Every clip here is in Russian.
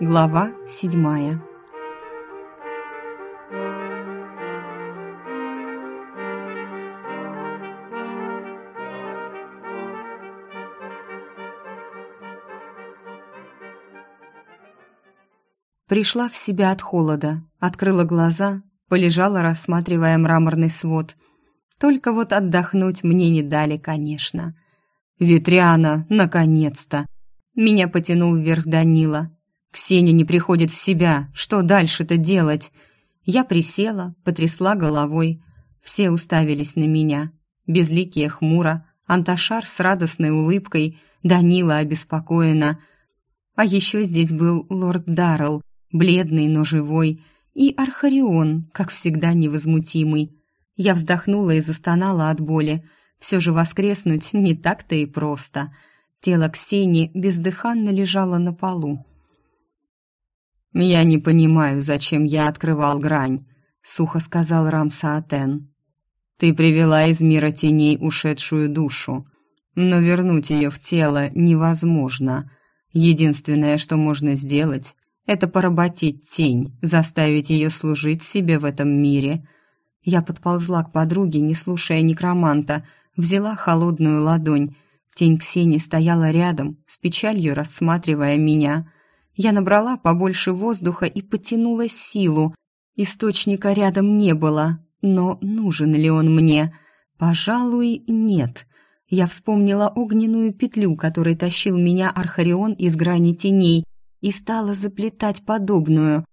Глава седьмая Пришла в себя от холода, открыла глаза, полежала, рассматривая мраморный свод. Только вот отдохнуть мне не дали, конечно. «Ветряна, наконец-то!» Меня потянул вверх Данила. «Ксения не приходит в себя. Что дальше-то делать?» Я присела, потрясла головой. Все уставились на меня. Безликие хмуро, Анташар с радостной улыбкой, Данила обеспокоена. А еще здесь был лорд Даррелл, бледный, но живой, и Архарион, как всегда невозмутимый. Я вздохнула и застонала от боли. Все же воскреснуть не так-то и просто. Тело Ксении бездыханно лежало на полу. «Я не понимаю, зачем я открывал грань», — сухо сказал Рамсаатен. «Ты привела из мира теней ушедшую душу, но вернуть ее в тело невозможно. Единственное, что можно сделать, это поработить тень, заставить ее служить себе в этом мире. Я подползла к подруге, не слушая некроманта, взяла холодную ладонь. Тень Ксении стояла рядом, с печалью рассматривая меня. Я набрала побольше воздуха и потянула силу. Источника рядом не было, но нужен ли он мне? Пожалуй, нет. Я вспомнила огненную петлю, которой тащил меня Архарион из грани теней, и стала заплетать подобную,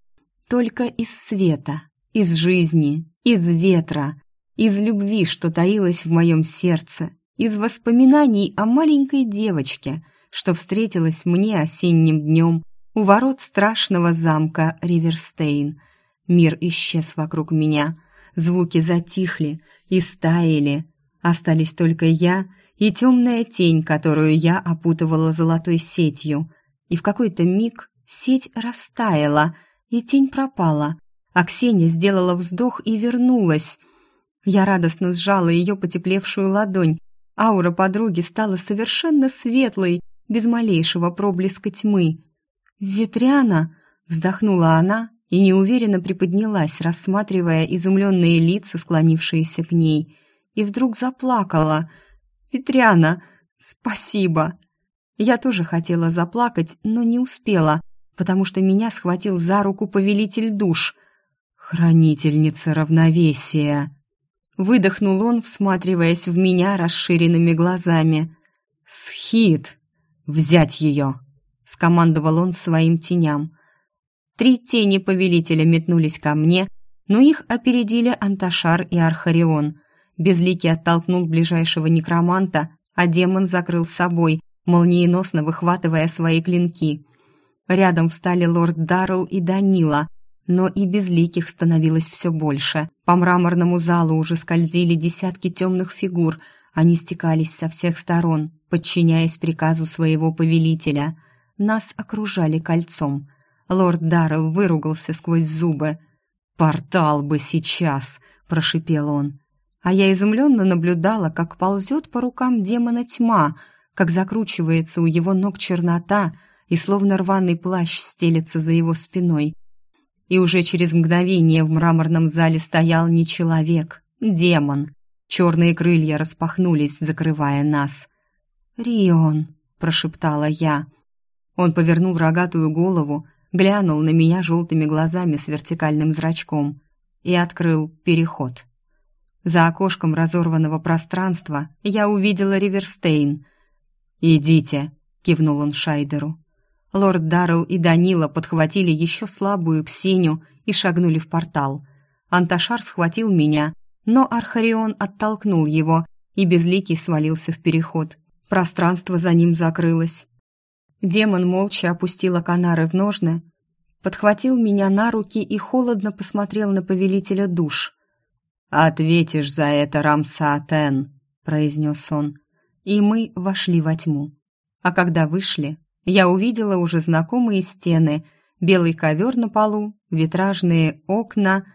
только из света, из жизни, из ветра, из любви, что таилась в моем сердце, из воспоминаний о маленькой девочке, что встретилась мне осенним днем у ворот страшного замка Риверстейн. Мир исчез вокруг меня, звуки затихли и стаяли, остались только я и темная тень, которую я опутывала золотой сетью — и в какой-то миг сеть растаяла, и тень пропала, а Ксения сделала вздох и вернулась. Я радостно сжала ее потеплевшую ладонь. Аура подруги стала совершенно светлой, без малейшего проблеска тьмы. «Ветряна!» — вздохнула она и неуверенно приподнялась, рассматривая изумленные лица, склонившиеся к ней, и вдруг заплакала. «Ветряна, спасибо!» Я тоже хотела заплакать, но не успела, потому что меня схватил за руку повелитель душ. «Хранительница равновесия!» Выдохнул он, всматриваясь в меня расширенными глазами. «Схит! Взять ее!» — скомандовал он своим теням. Три тени повелителя метнулись ко мне, но их опередили Анташар и Архарион. Безликий оттолкнул ближайшего некроманта, а демон закрыл собой, молниеносно выхватывая свои клинки. Рядом встали лорд Даррелл и Данила, но и безликих становилось все больше. По мраморному залу уже скользили десятки темных фигур, они стекались со всех сторон, подчиняясь приказу своего повелителя. Нас окружали кольцом. Лорд Даррелл выругался сквозь зубы. «Портал бы сейчас!» — прошипел он. А я изумленно наблюдала, как ползет по рукам демона тьма — как закручивается у его ног чернота и словно рваный плащ стелется за его спиной. И уже через мгновение в мраморном зале стоял не человек, демон. Черные крылья распахнулись, закрывая нас. «Рион», — прошептала я. Он повернул рогатую голову, глянул на меня желтыми глазами с вертикальным зрачком и открыл переход. За окошком разорванного пространства я увидела Риверстейн — «Идите», — кивнул он Шайдеру. Лорд Даррелл и Данила подхватили еще слабую Ксению и шагнули в портал. Анташар схватил меня, но Архарион оттолкнул его, и Безликий свалился в переход. Пространство за ним закрылось. Демон молча опустил оканары в ножны, подхватил меня на руки и холодно посмотрел на повелителя душ. «Ответишь за это, Рамсаатен», — произнес он и мы вошли во тьму. А когда вышли, я увидела уже знакомые стены, белый ковер на полу, витражные окна.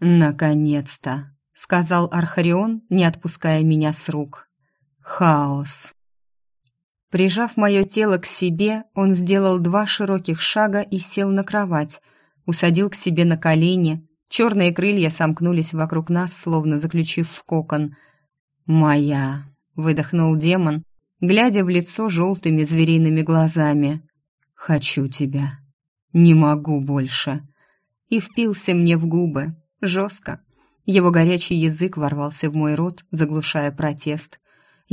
«Наконец-то!» — сказал Архарион, не отпуская меня с рук. «Хаос!» Прижав мое тело к себе, он сделал два широких шага и сел на кровать, усадил к себе на колени. Черные крылья сомкнулись вокруг нас, словно заключив в кокон. «Моя!» — выдохнул демон, глядя в лицо желтыми звериными глазами. «Хочу тебя. Не могу больше». И впился мне в губы. Жестко. Его горячий язык ворвался в мой рот, заглушая протест.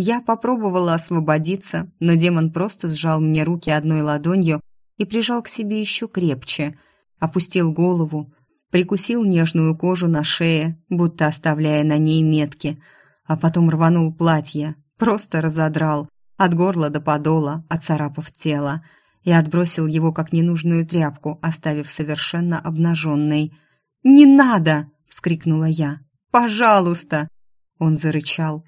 Я попробовала освободиться, но демон просто сжал мне руки одной ладонью и прижал к себе еще крепче, опустил голову, прикусил нежную кожу на шее, будто оставляя на ней метки, а потом рванул платье, просто разодрал, от горла до подола, оцарапав тело, и отбросил его как ненужную тряпку, оставив совершенно обнаженной. «Не надо!» — вскрикнула я. «Пожалуйста!» Он зарычал,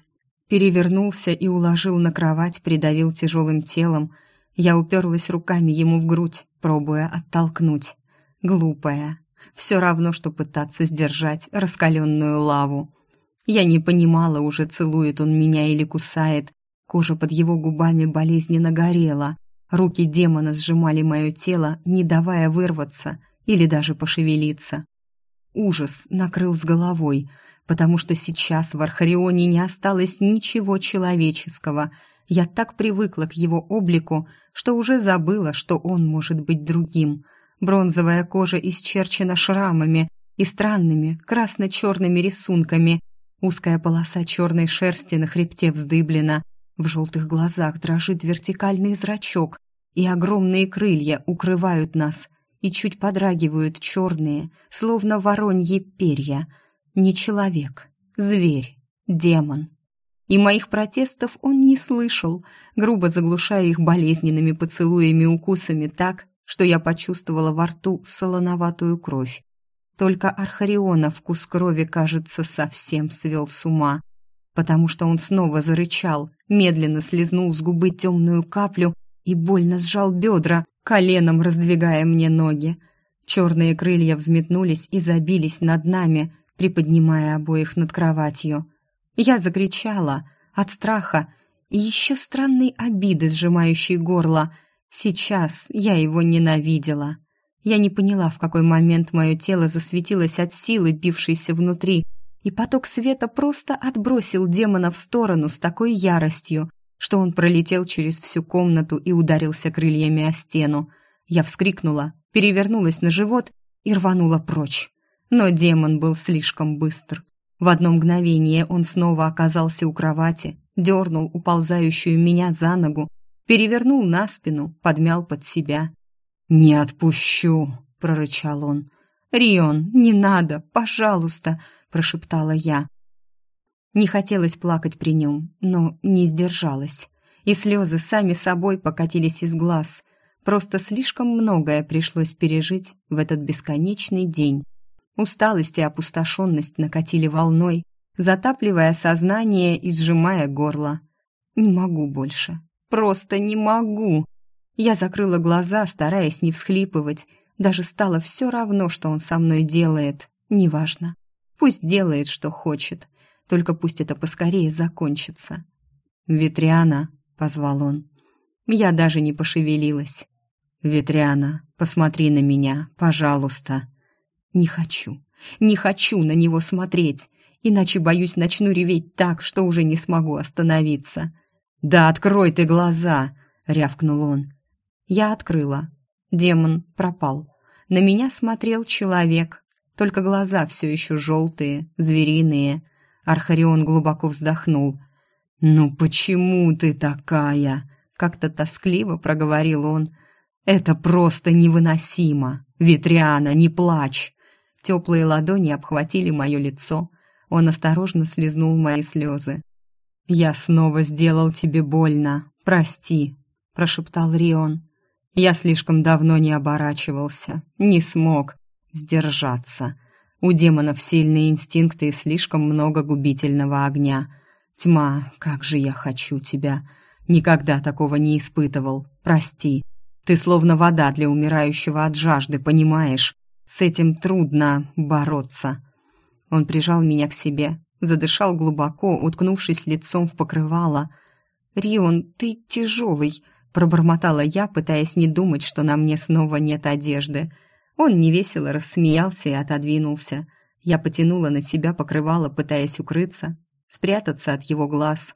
перевернулся и уложил на кровать, придавил тяжелым телом. Я уперлась руками ему в грудь, пробуя оттолкнуть. Глупая. Все равно, что пытаться сдержать раскаленную лаву. Я не понимала, уже целует он меня или кусает. Кожа под его губами болезненно горела. Руки демона сжимали мое тело, не давая вырваться или даже пошевелиться. Ужас накрыл с головой — потому что сейчас в Архарионе не осталось ничего человеческого. Я так привыкла к его облику, что уже забыла, что он может быть другим. Бронзовая кожа исчерчена шрамами и странными красно-черными рисунками. Узкая полоса черной шерсти на хребте вздыблена. В желтых глазах дрожит вертикальный зрачок, и огромные крылья укрывают нас, и чуть подрагивают черные, словно вороньи перья — не человек, зверь, демон. И моих протестов он не слышал, грубо заглушая их болезненными поцелуями и укусами так, что я почувствовала во рту солоноватую кровь. Только Архариона вкус крови, кажется, совсем свел с ума, потому что он снова зарычал, медленно слезнул с губы темную каплю и больно сжал бедра, коленом раздвигая мне ноги. Черные крылья взметнулись и забились над нами, приподнимая обоих над кроватью. Я закричала от страха и еще странной обиды, сжимающей горло. Сейчас я его ненавидела. Я не поняла, в какой момент мое тело засветилось от силы, бившейся внутри, и поток света просто отбросил демона в сторону с такой яростью, что он пролетел через всю комнату и ударился крыльями о стену. Я вскрикнула, перевернулась на живот и рванула прочь. Но демон был слишком быстр. В одно мгновение он снова оказался у кровати, дернул уползающую меня за ногу, перевернул на спину, подмял под себя. «Не отпущу!» — прорычал он. «Рион, не надо, пожалуйста!» — прошептала я. Не хотелось плакать при нем, но не сдержалась. И слезы сами собой покатились из глаз. Просто слишком многое пришлось пережить в этот бесконечный день. Усталость и опустошенность накатили волной, затапливая сознание и сжимая горло. «Не могу больше. Просто не могу!» Я закрыла глаза, стараясь не всхлипывать. Даже стало все равно, что он со мной делает. Неважно. Пусть делает, что хочет. Только пусть это поскорее закончится. «Ветряна», — позвал он. Я даже не пошевелилась. «Ветряна, посмотри на меня, пожалуйста». Не хочу, не хочу на него смотреть, иначе, боюсь, начну реветь так, что уже не смогу остановиться. «Да открой ты глаза!» — рявкнул он. Я открыла. Демон пропал. На меня смотрел человек, только глаза все еще желтые, звериные. Архарион глубоко вздохнул. «Ну почему ты такая?» — как-то тоскливо проговорил он. «Это просто невыносимо! Ветряна, не плачь! Теплые ладони обхватили мое лицо. Он осторожно слезнул мои слезы. «Я снова сделал тебе больно. Прости», — прошептал Рион. «Я слишком давно не оборачивался. Не смог сдержаться. У демонов сильные инстинкты и слишком много губительного огня. Тьма, как же я хочу тебя. Никогда такого не испытывал. Прости. Ты словно вода для умирающего от жажды, понимаешь? С этим трудно бороться. Он прижал меня к себе, задышал глубоко, уткнувшись лицом в покрывало. «Рион, ты тяжелый», — пробормотала я, пытаясь не думать, что на мне снова нет одежды. Он невесело рассмеялся и отодвинулся. Я потянула на себя покрывало, пытаясь укрыться, спрятаться от его глаз.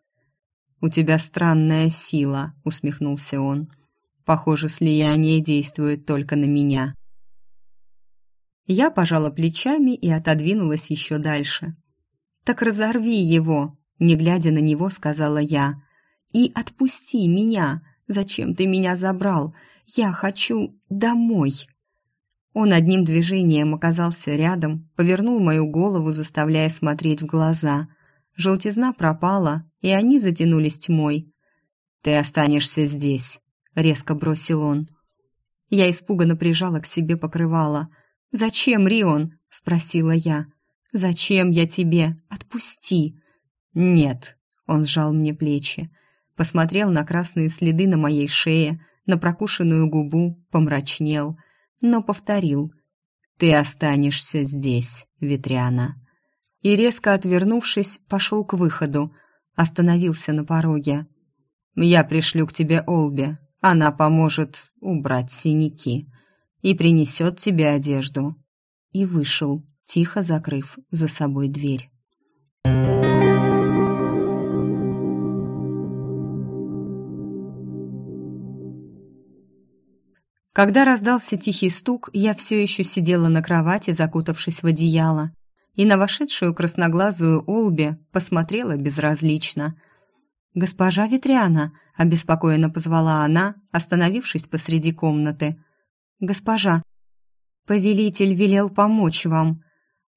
«У тебя странная сила», — усмехнулся он. «Похоже, слияние действует только на меня». Я пожала плечами и отодвинулась еще дальше. «Так разорви его!» — не глядя на него, сказала я. «И отпусти меня! Зачем ты меня забрал? Я хочу домой!» Он одним движением оказался рядом, повернул мою голову, заставляя смотреть в глаза. Желтизна пропала, и они затянулись тьмой. «Ты останешься здесь», — резко бросил он. Я испуганно прижала к себе покрывало. «Зачем, Рион?» — спросила я. «Зачем я тебе? Отпусти!» «Нет», — он сжал мне плечи. Посмотрел на красные следы на моей шее, на прокушенную губу, помрачнел, но повторил. «Ты останешься здесь, Ветряна» и, резко отвернувшись, пошел к выходу, остановился на пороге. «Я пришлю к тебе Олби, она поможет убрать синяки и принесет тебе одежду». И вышел, тихо закрыв за собой дверь. Когда раздался тихий стук, я все еще сидела на кровати, закутавшись в одеяло, и на вошедшую красноглазую Олби посмотрела безразлично. «Госпожа Ветряна», — обеспокоенно позвала она, остановившись посреди комнаты. «Госпожа, повелитель велел помочь вам».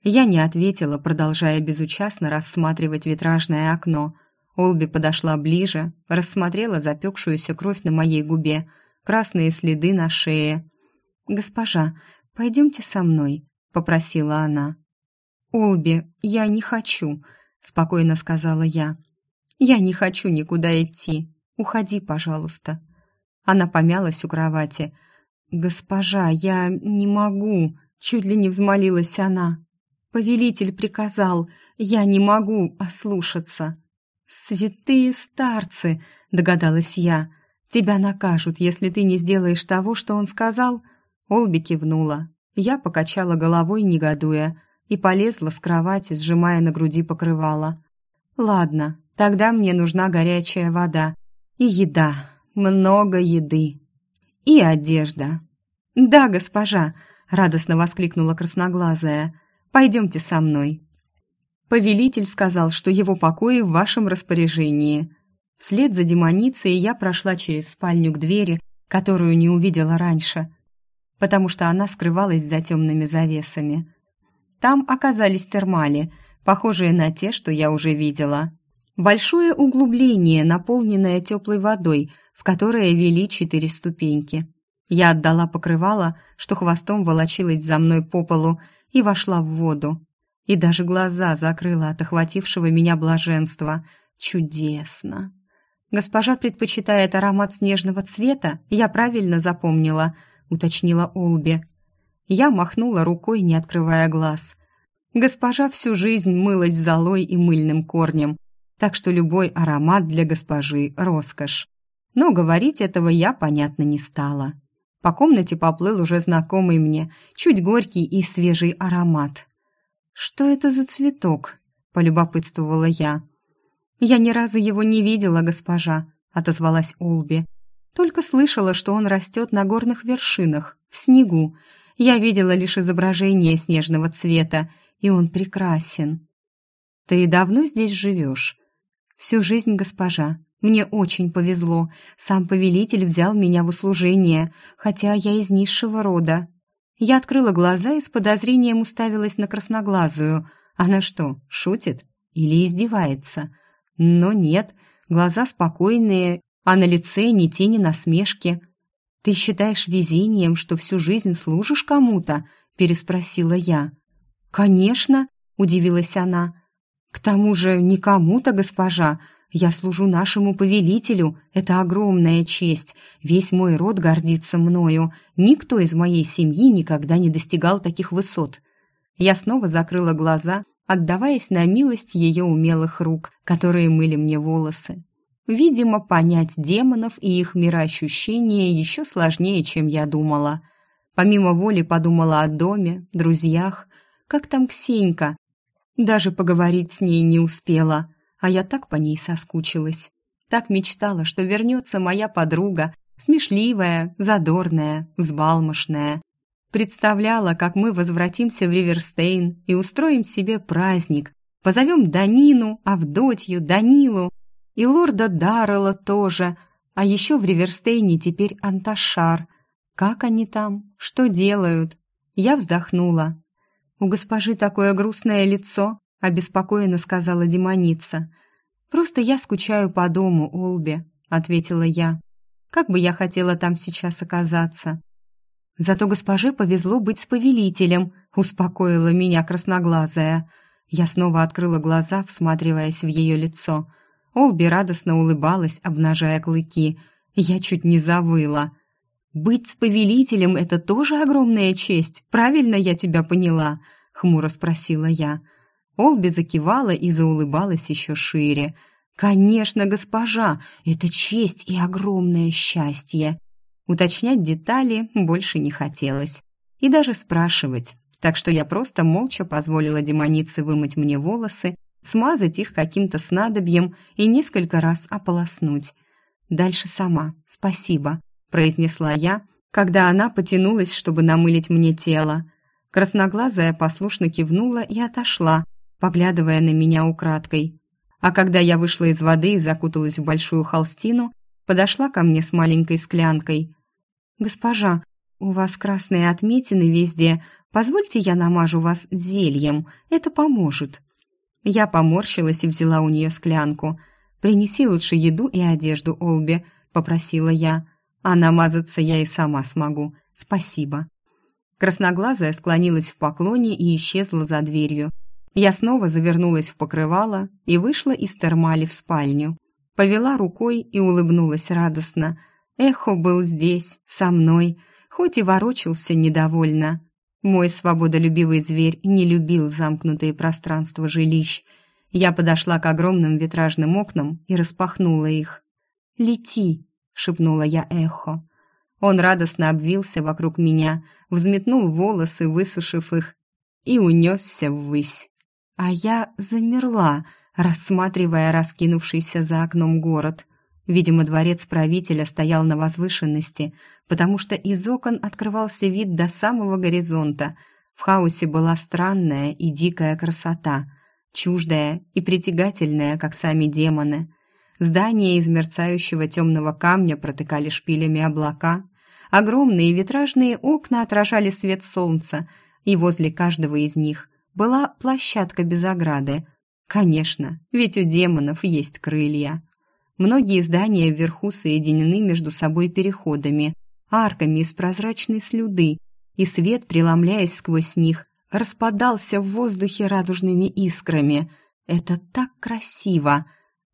Я не ответила, продолжая безучастно рассматривать витражное окно. Олби подошла ближе, рассмотрела запекшуюся кровь на моей губе, красные следы на шее. «Госпожа, пойдемте со мной», — попросила она. «Олби, я не хочу», — спокойно сказала я. «Я не хочу никуда идти. Уходи, пожалуйста». Она помялась у кровати. «Госпожа, я не могу», — чуть ли не взмолилась она. «Повелитель приказал, я не могу ослушаться». «Святые старцы», — догадалась я. «Тебя накажут, если ты не сделаешь того, что он сказал». Олби кивнула. Я покачала головой, негодуя и полезла с кровати, сжимая на груди покрывало. «Ладно, тогда мне нужна горячая вода и еда, много еды и одежда». «Да, госпожа!» — радостно воскликнула красноглазая. «Пойдемте со мной». Повелитель сказал, что его покои в вашем распоряжении. Вслед за демоницей я прошла через спальню к двери, которую не увидела раньше, потому что она скрывалась за темными завесами. Там оказались термали, похожие на те, что я уже видела. Большое углубление, наполненное теплой водой, в которое вели четыре ступеньки. Я отдала покрывало, что хвостом волочилось за мной по полу, и вошла в воду. И даже глаза закрыла от охватившего меня блаженства. Чудесно! Госпожа предпочитает аромат снежного цвета, я правильно запомнила, уточнила Олби. Я махнула рукой, не открывая глаз. Госпожа всю жизнь мылась золой и мыльным корнем, так что любой аромат для госпожи — роскошь. Но говорить этого я, понятно, не стала. По комнате поплыл уже знакомый мне, чуть горький и свежий аромат. «Что это за цветок?» — полюбопытствовала я. «Я ни разу его не видела, госпожа», — отозвалась Олби. «Только слышала, что он растет на горных вершинах, в снегу, я видела лишь изображение снежного цвета, и он прекрасен. Ты давно здесь живешь? Всю жизнь, госпожа. Мне очень повезло. Сам повелитель взял меня в услужение, хотя я из низшего рода. Я открыла глаза и с подозрением уставилась на красноглазую. Она что, шутит или издевается? Но нет, глаза спокойные, а на лице ни тени насмешки. «Ты считаешь везением, что всю жизнь служишь кому-то?» — переспросила я. «Конечно», — удивилась она. «К тому же не кому-то, госпожа. Я служу нашему повелителю. Это огромная честь. Весь мой род гордится мною. Никто из моей семьи никогда не достигал таких высот». Я снова закрыла глаза, отдаваясь на милость ее умелых рук, которые мыли мне волосы. Видимо, понять демонов и их мироощущения еще сложнее, чем я думала. Помимо воли подумала о доме, друзьях. Как там Ксенька? Даже поговорить с ней не успела, а я так по ней соскучилась. Так мечтала, что вернется моя подруга, смешливая, задорная, взбалмошная. Представляла, как мы возвратимся в Риверстейн и устроим себе праздник. Позовем Данину, Авдотью, Данилу и лорда Даррелла тоже. А еще в Риверстейне теперь Анташар. Как они там? Что делают? Я вздохнула. «У госпожи такое грустное лицо», — обеспокоенно сказала демоница. «Просто я скучаю по дому, Олби», — ответила я. «Как бы я хотела там сейчас оказаться». «Зато госпоже повезло быть с повелителем», — успокоила меня красноглазая. Я снова открыла глаза, всматриваясь в ее лицо. Олби радостно улыбалась, обнажая клыки. Я чуть не завыла. «Быть с повелителем — это тоже огромная честь, правильно я тебя поняла?» — хмуро спросила я. Олби закивала и заулыбалась еще шире. «Конечно, госпожа, это честь и огромное счастье!» Уточнять детали больше не хотелось. И даже спрашивать. Так что я просто молча позволила демонице вымыть мне волосы, смазать их каким-то снадобьем и несколько раз ополоснуть. «Дальше сама, спасибо», — произнесла я, когда она потянулась, чтобы намылить мне тело. Красноглазая послушно кивнула и отошла, поглядывая на меня украдкой. А когда я вышла из воды и закуталась в большую холстину, подошла ко мне с маленькой склянкой. «Госпожа, у вас красные отметины везде. Позвольте я намажу вас зельем, это поможет». Я поморщилась и взяла у нее склянку. «Принеси лучше еду и одежду, Олби», — попросила я. «А намазаться я и сама смогу. Спасибо». Красноглазая склонилась в поклоне и исчезла за дверью. Я снова завернулась в покрывало и вышла из термали в спальню. Повела рукой и улыбнулась радостно. Эхо был здесь, со мной, хоть и ворочался недовольно. Мой свободолюбивый зверь не любил замкнутые пространства жилищ. Я подошла к огромным витражным окнам и распахнула их. «Лети!» — шепнула я эхо. Он радостно обвился вокруг меня, взметнул волосы, высушив их, и унесся ввысь. А я замерла, рассматривая раскинувшийся за окном город. Видимо, дворец правителя стоял на возвышенности, потому что из окон открывался вид до самого горизонта. В хаосе была странная и дикая красота, чуждая и притягательная, как сами демоны. Здания из мерцающего темного камня протыкали шпилями облака. Огромные витражные окна отражали свет солнца, и возле каждого из них была площадка без ограды. Конечно, ведь у демонов есть крылья. Многие здания вверху соединены между собой переходами, арками из прозрачной слюды, и свет, преломляясь сквозь них, распадался в воздухе радужными искрами. Это так красиво!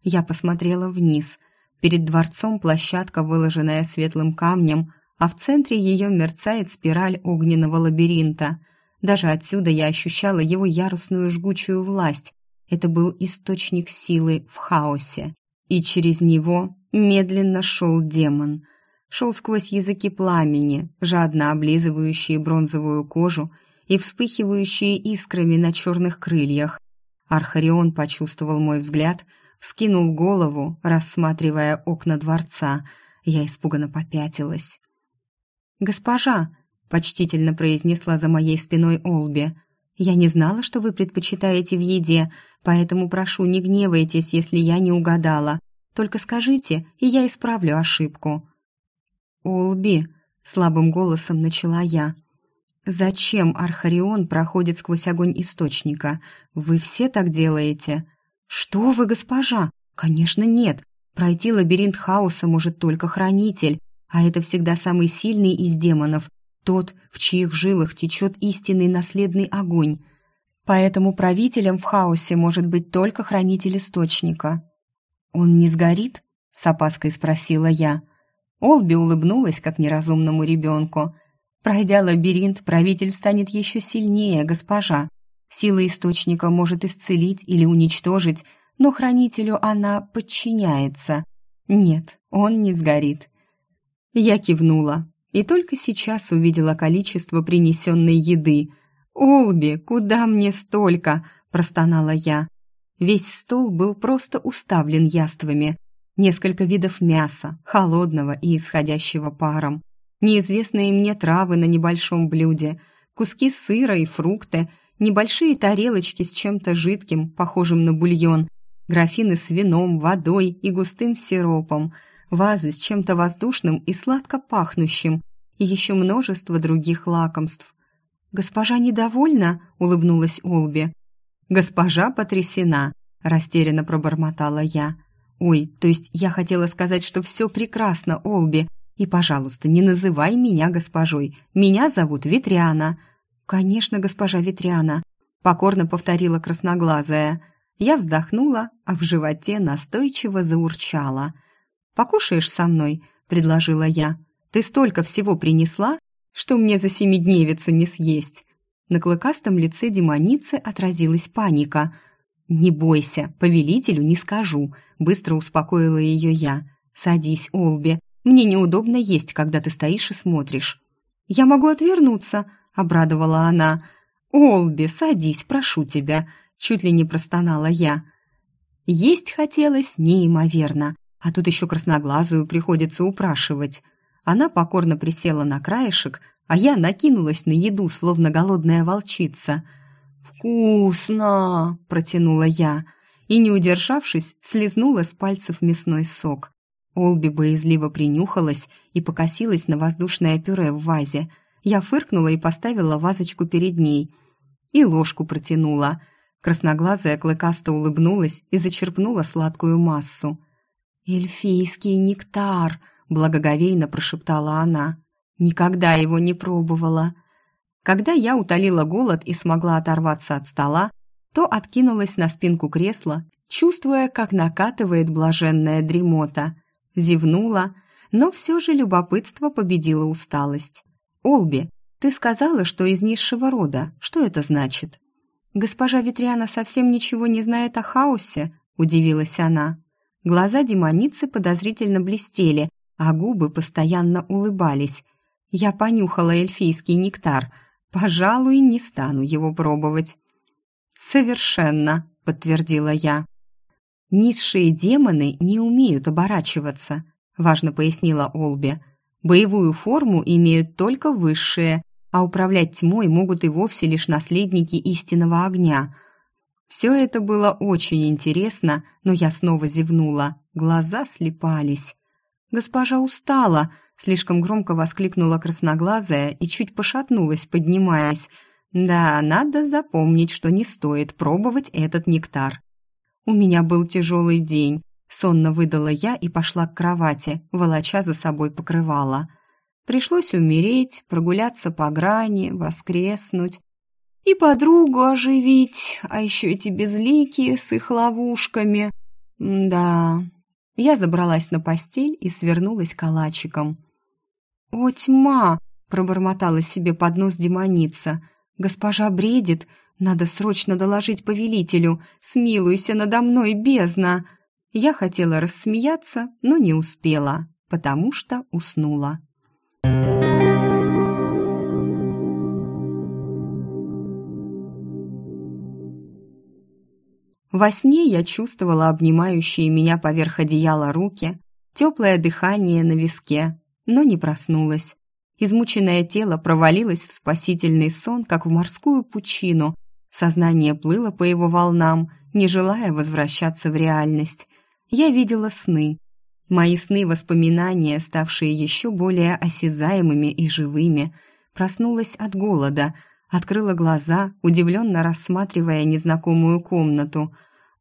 Я посмотрела вниз. Перед дворцом площадка, выложенная светлым камнем, а в центре ее мерцает спираль огненного лабиринта — даже отсюда я ощущала его ярусную жгучую власть. Это был источник силы в хаосе. И через него медленно шел демон. Шел сквозь языки пламени, жадно облизывающие бронзовую кожу и вспыхивающие искрами на черных крыльях. Архарион почувствовал мой взгляд, вскинул голову, рассматривая окна дворца. Я испуганно попятилась. «Госпожа!» Почтительно произнесла за моей спиной Олби. «Я не знала, что вы предпочитаете в еде, поэтому прошу, не гневайтесь, если я не угадала. Только скажите, и я исправлю ошибку». «Олби», — слабым голосом начала я, — «зачем Архарион проходит сквозь огонь источника? Вы все так делаете?» «Что вы, госпожа? Конечно, нет. Пройти лабиринт хаоса может только хранитель, а это всегда самый сильный из демонов, тот, в чьих жилах течет истинный наследный огонь. Поэтому правителем в хаосе может быть только хранитель источника. «Он не сгорит?» — с опаской спросила я. Олби улыбнулась, как неразумному ребенку. «Пройдя лабиринт, правитель станет еще сильнее, госпожа. Сила источника может исцелить или уничтожить, но хранителю она подчиняется. Нет, он не сгорит. Я кивнула и только сейчас увидела количество принесенной еды. «Олби, куда мне столько?» – простонала я. Весь стол был просто уставлен яствами. Несколько видов мяса, холодного и исходящего паром. Неизвестные мне травы на небольшом блюде, куски сыра и фрукты, небольшие тарелочки с чем-то жидким, похожим на бульон, графины с вином, водой и густым сиропом, вазы с чем-то воздушным и сладко пахнущим, и еще множество других лакомств. «Госпожа недовольна?» — улыбнулась Олби. «Госпожа потрясена», — растерянно пробормотала я. «Ой, то есть я хотела сказать, что все прекрасно, Олби. И, пожалуйста, не называй меня госпожой. Меня зовут Ветряна». «Конечно, госпожа Ветряна», — покорно повторила красноглазая. Я вздохнула, а в животе настойчиво заурчала. «Покушаешь со мной?» — предложила я. «Ты столько всего принесла, что мне за семидневицу не съесть». На клыкастом лице демоницы отразилась паника — «Не бойся, повелителю не скажу», — быстро успокоила ее я. «Садись, Олби. Мне неудобно есть, когда ты стоишь и смотришь». «Я могу отвернуться», — обрадовала она. «Олби, садись, прошу тебя», — чуть ли не простонала я. Есть хотелось неимоверно, а тут еще красноглазую приходится упрашивать. Она покорно присела на краешек, а я накинулась на еду, словно голодная волчица — «Вкусно!» – протянула я и, не удержавшись, слезнула с пальцев мясной сок. Олби боязливо принюхалась и покосилась на воздушное пюре в вазе. Я фыркнула и поставила вазочку перед ней. И ложку протянула. Красноглазая клыкасто улыбнулась и зачерпнула сладкую массу. «Эльфийский нектар!» – благоговейно прошептала она. «Никогда его не пробовала!» Когда я утолила голод и смогла оторваться от стола, то откинулась на спинку кресла, чувствуя, как накатывает блаженная дремота. Зевнула, но все же любопытство победило усталость. «Олби, ты сказала, что из низшего рода. Что это значит?» «Госпожа Ветряна совсем ничего не знает о хаосе», — удивилась она. Глаза демоницы подозрительно блестели, а губы постоянно улыбались. Я понюхала эльфийский нектар — Пожалуй, не стану его пробовать. Совершенно, подтвердила я. Низшие демоны не умеют оборачиваться, важно пояснила Олби. Боевую форму имеют только высшие, а управлять тьмой могут и вовсе лишь наследники истинного огня. Все это было очень интересно, но я снова зевнула. Глаза слепались. Госпожа устала, Слишком громко воскликнула красноглазая и чуть пошатнулась, поднимаясь. Да, надо запомнить, что не стоит пробовать этот нектар. У меня был тяжелый день. Сонно выдала я и пошла к кровати, волоча за собой покрывала. Пришлось умереть, прогуляться по грани, воскреснуть. И подругу оживить, а еще эти безликие с их ловушками. Да, я забралась на постель и свернулась калачиком. «О, тьма!» — пробормотала себе под нос демоница. «Госпожа бредит. Надо срочно доложить повелителю. Смилуйся надо мной, бездна!» Я хотела рассмеяться, но не успела, потому что уснула. Во сне я чувствовала обнимающие меня поверх одеяла руки, теплое дыхание на виске, но не проснулась. Измученное тело провалилось в спасительный сон, как в морскую пучину. Сознание плыло по его волнам, не желая возвращаться в реальность. Я видела сны. Мои сны-воспоминания, ставшие еще более осязаемыми и живыми. Проснулась от голода, открыла глаза, удивленно рассматривая незнакомую комнату.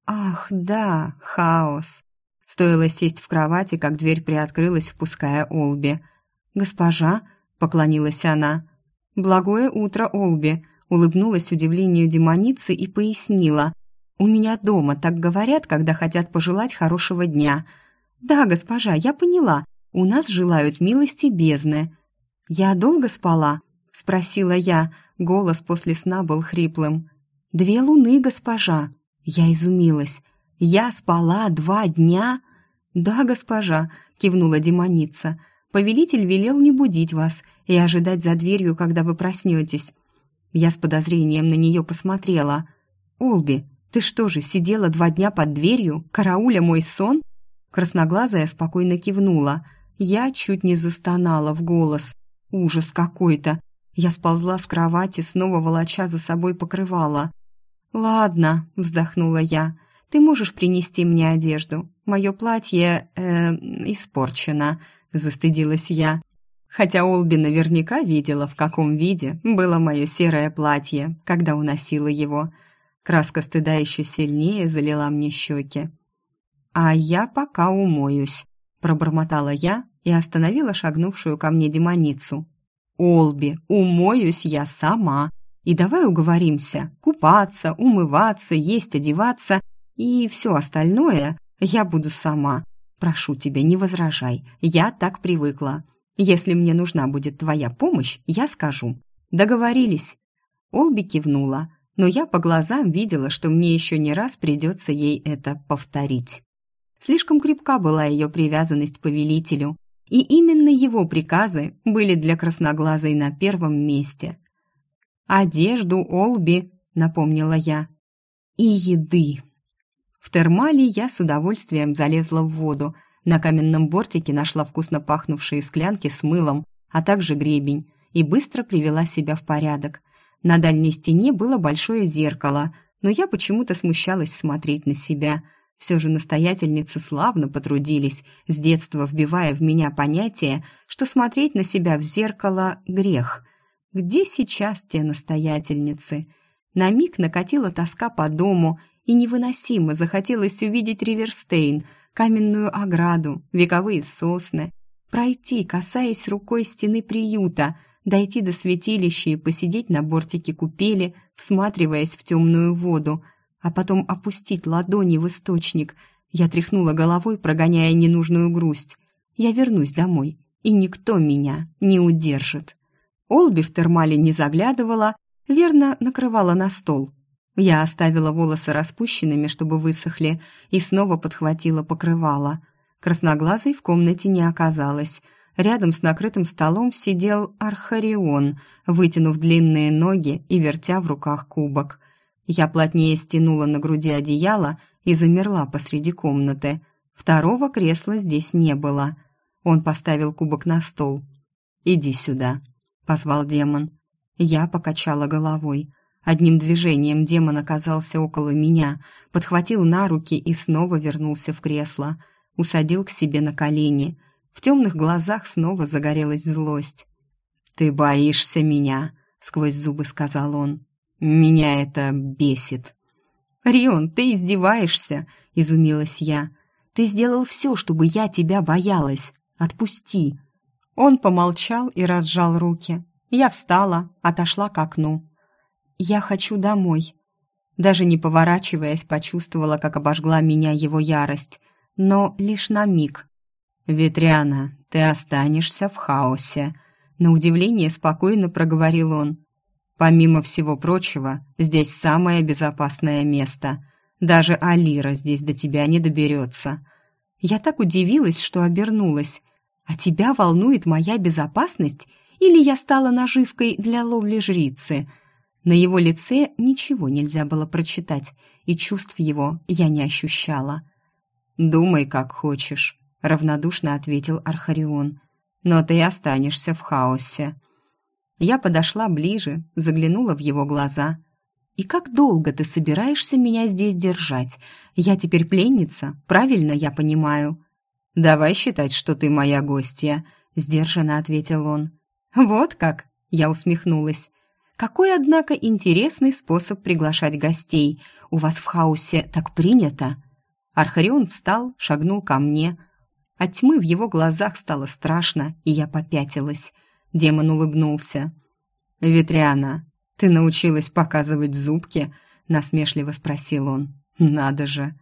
«Ах, да, хаос!» Стоило сесть в кровати, как дверь приоткрылась, впуская Олби. «Госпожа», — поклонилась она. «Благое утро, Олби», — улыбнулась удивлению демоницы и пояснила. «У меня дома так говорят, когда хотят пожелать хорошего дня». «Да, госпожа, я поняла. У нас желают милости бездны». «Я долго спала?» — спросила я. Голос после сна был хриплым. «Две луны, госпожа». Я изумилась. Я спала два дня? «Да, госпожа», — кивнула демоница. «Повелитель велел не будить вас и ожидать за дверью, когда вы проснетесь». Я с подозрением на нее посмотрела. «Олби, ты что же, сидела два дня под дверью, карауля мой сон?» Красноглазая спокойно кивнула. Я чуть не застонала в голос. Ужас какой-то. Я сползла с кровати, снова волоча за собой покрывала. «Ладно», — вздохнула я, — «ты можешь принести мне одежду. Мое платье, э, испорчено», — застыдилась я. Хотя Олби наверняка видела, в каком виде было мое серое платье, когда уносила его. Краска стыда еще сильнее залила мне щеки. «А я пока умоюсь», — пробормотала я и остановила шагнувшую ко мне демоницу. «Олби, умоюсь я сама. И давай уговоримся, купаться, умываться, есть, одеваться и все остальное я буду сама. Прошу тебя, не возражай, я так привыкла. Если мне нужна будет твоя помощь, я скажу. Договорились?» Олби кивнула, но я по глазам видела, что мне еще не раз придется ей это повторить. Слишком крепка была ее привязанность к повелителю, и именно его приказы были для красноглазой на первом месте. «Одежду, Олби», — напомнила я, — «и еды». В термале я с удовольствием залезла в воду, на каменном бортике нашла вкусно пахнувшие склянки с мылом, а также гребень, и быстро привела себя в порядок. На дальней стене было большое зеркало, но я почему-то смущалась смотреть на себя — все же настоятельницы славно потрудились, с детства вбивая в меня понятие, что смотреть на себя в зеркало – грех. Где сейчас те настоятельницы? На миг накатила тоска по дому, и невыносимо захотелось увидеть Риверстейн, каменную ограду, вековые сосны, пройти, касаясь рукой стены приюта, дойти до святилища и посидеть на бортике купели, всматриваясь в темную воду – а потом опустить ладони в источник. Я тряхнула головой, прогоняя ненужную грусть. Я вернусь домой, и никто меня не удержит. Олби в термале не заглядывала, верно накрывала на стол. Я оставила волосы распущенными, чтобы высохли, и снова подхватила покрывало. Красноглазой в комнате не оказалось. Рядом с накрытым столом сидел Архарион, вытянув длинные ноги и вертя в руках кубок. Я плотнее стянула на груди одеяло и замерла посреди комнаты. Второго кресла здесь не было. Он поставил кубок на стол. «Иди сюда», — позвал демон. Я покачала головой. Одним движением демон оказался около меня, подхватил на руки и снова вернулся в кресло. Усадил к себе на колени. В темных глазах снова загорелась злость. «Ты боишься меня», — сквозь зубы сказал он. Меня это бесит. «Рион, ты издеваешься?» — изумилась я. «Ты сделал все, чтобы я тебя боялась. Отпусти!» Он помолчал и разжал руки. Я встала, отошла к окну. «Я хочу домой». Даже не поворачиваясь, почувствовала, как обожгла меня его ярость. Но лишь на миг. «Ветряна, ты останешься в хаосе», — на удивление спокойно проговорил он. Помимо всего прочего, здесь самое безопасное место. Даже Алира здесь до тебя не доберется. Я так удивилась, что обернулась. А тебя волнует моя безопасность? Или я стала наживкой для ловли жрицы? На его лице ничего нельзя было прочитать, и чувств его я не ощущала. «Думай, как хочешь», — равнодушно ответил Архарион. «Но ты останешься в хаосе». Я подошла ближе, заглянула в его глаза. «И как долго ты собираешься меня здесь держать? Я теперь пленница, правильно я понимаю?» «Давай считать, что ты моя гостья», — сдержанно ответил он. «Вот как!» — я усмехнулась. «Какой, однако, интересный способ приглашать гостей. У вас в хаосе так принято?» Архарион встал, шагнул ко мне. От тьмы в его глазах стало страшно, и я попятилась. Демон улыбнулся. «Ветряна, ты научилась показывать зубки?» насмешливо спросил он. «Надо же!»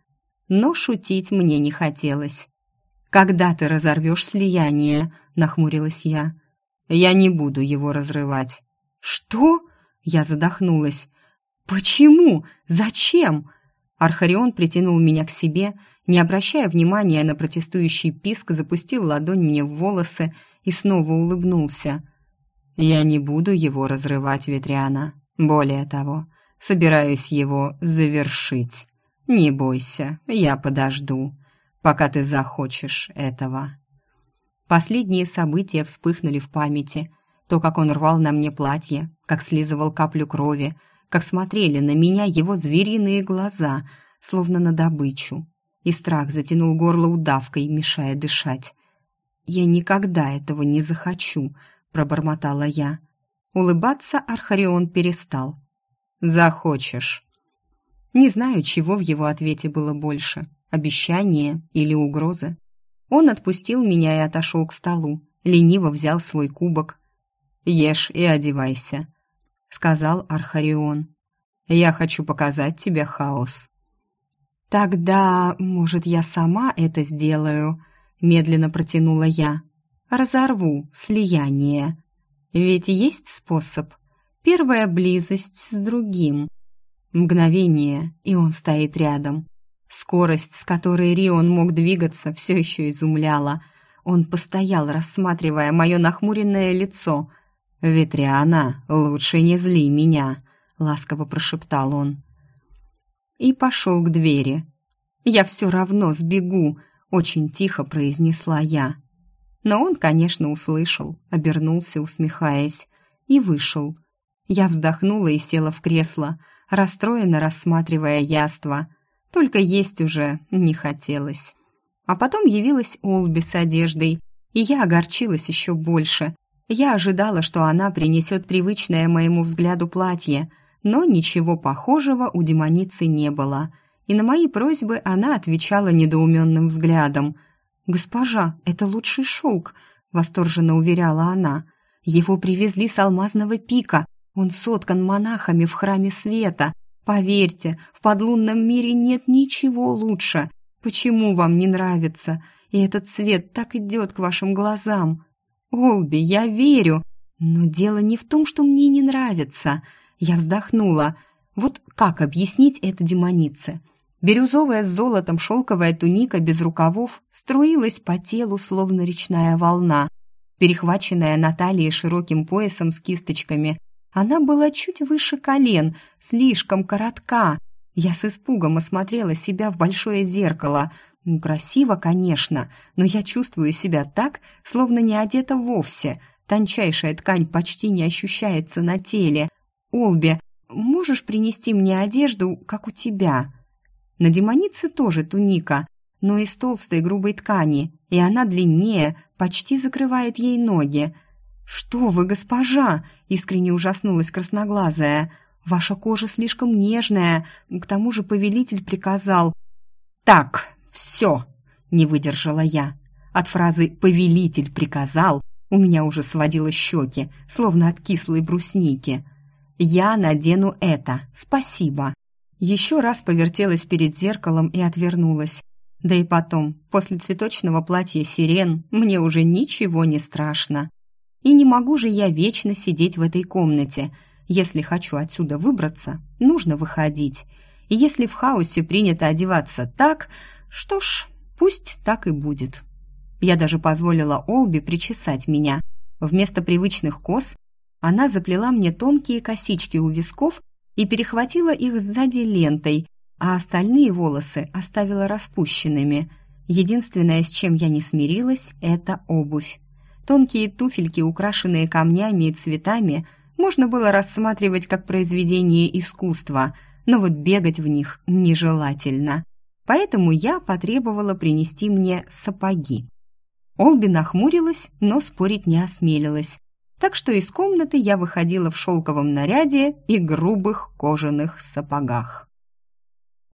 Но шутить мне не хотелось. «Когда ты разорвешь слияние?» — нахмурилась я. «Я не буду его разрывать». «Что?» — я задохнулась. «Почему? Зачем?» Архарион притянул меня к себе не обращая внимания на протестующий писк, запустил ладонь мне в волосы и снова улыбнулся. «Я не буду его разрывать, Ветряна. Более того, собираюсь его завершить. Не бойся, я подожду, пока ты захочешь этого». Последние события вспыхнули в памяти. То, как он рвал на мне платье, как слизывал каплю крови, как смотрели на меня его звериные глаза, словно на добычу. И страх затянул горло удавкой, мешая дышать. «Я никогда этого не захочу», — пробормотала я. Улыбаться Архарион перестал. «Захочешь». Не знаю, чего в его ответе было больше — обещание или угрозы. Он отпустил меня и отошел к столу, лениво взял свой кубок. «Ешь и одевайся», — сказал Архарион. «Я хочу показать тебе хаос». «Тогда, может, я сама это сделаю?» — медленно протянула я. «Разорву слияние. Ведь есть способ. Первая близость с другим. Мгновение, и он стоит рядом. Скорость, с которой Рион мог двигаться, все еще изумляла. Он постоял, рассматривая мое нахмуренное лицо. «Ветряна, лучше не зли меня», — ласково прошептал он. И пошел к двери. «Я все равно сбегу», — очень тихо произнесла я. Но он, конечно, услышал, обернулся, усмехаясь, и вышел. Я вздохнула и села в кресло, расстроенно рассматривая яство — только есть уже не хотелось. А потом явилась Олби с одеждой, и я огорчилась еще больше. Я ожидала, что она принесет привычное моему взгляду платье, но ничего похожего у демоницы не было. И на мои просьбы она отвечала недоуменным взглядом. «Госпожа, это лучший шелк», — восторженно уверяла она. «Его привезли с алмазного пика. Он соткан монахами в храме света. Поверьте, в подлунном мире нет ничего лучше. Почему вам не нравится? И этот цвет так идет к вашим глазам. Олби, я верю. Но дело не в том, что мне не нравится. Я вздохнула. Вот как объяснить это демонице? Бирюзовая с золотом шелковая туника без рукавов струилась по телу, словно речная волна. Перехваченная на талии широким поясом с кисточками, она была чуть выше колен, слишком коротка. Я с испугом осмотрела себя в большое зеркало. Ну, красиво, конечно, но я чувствую себя так, словно не одета вовсе. Тончайшая ткань почти не ощущается на теле. Олби, можешь принести мне одежду, как у тебя? На демонице тоже туника, но из толстой грубой ткани, и она длиннее, почти закрывает ей ноги. «Что вы, госпожа!» — искренне ужаснулась красноглазая. «Ваша кожа слишком нежная, к тому же повелитель приказал...» «Так, все!» — не выдержала я. От фразы «повелитель приказал» у меня уже сводило щеки, словно от кислой брусники. «Я надену это, спасибо!» Еще раз повертелась перед зеркалом и отвернулась. Да и потом, после цветочного платья сирен, мне уже ничего не страшно. И не могу же я вечно сидеть в этой комнате. Если хочу отсюда выбраться, нужно выходить. И если в хаосе принято одеваться так, что ж, пусть так и будет. Я даже позволила Олби причесать меня. Вместо привычных кос она заплела мне тонкие косички у висков и перехватила их сзади лентой, а остальные волосы оставила распущенными. Единственное, с чем я не смирилась, это обувь. Тонкие туфельки, украшенные камнями и цветами, можно было рассматривать как произведение искусства, но вот бегать в них нежелательно. Поэтому я потребовала принести мне сапоги. Олби нахмурилась, но спорить не осмелилась. Так что из комнаты я выходила в шелковом наряде и грубых кожаных сапогах.